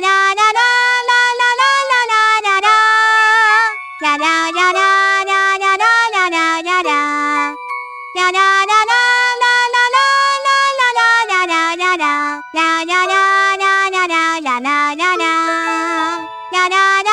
la la la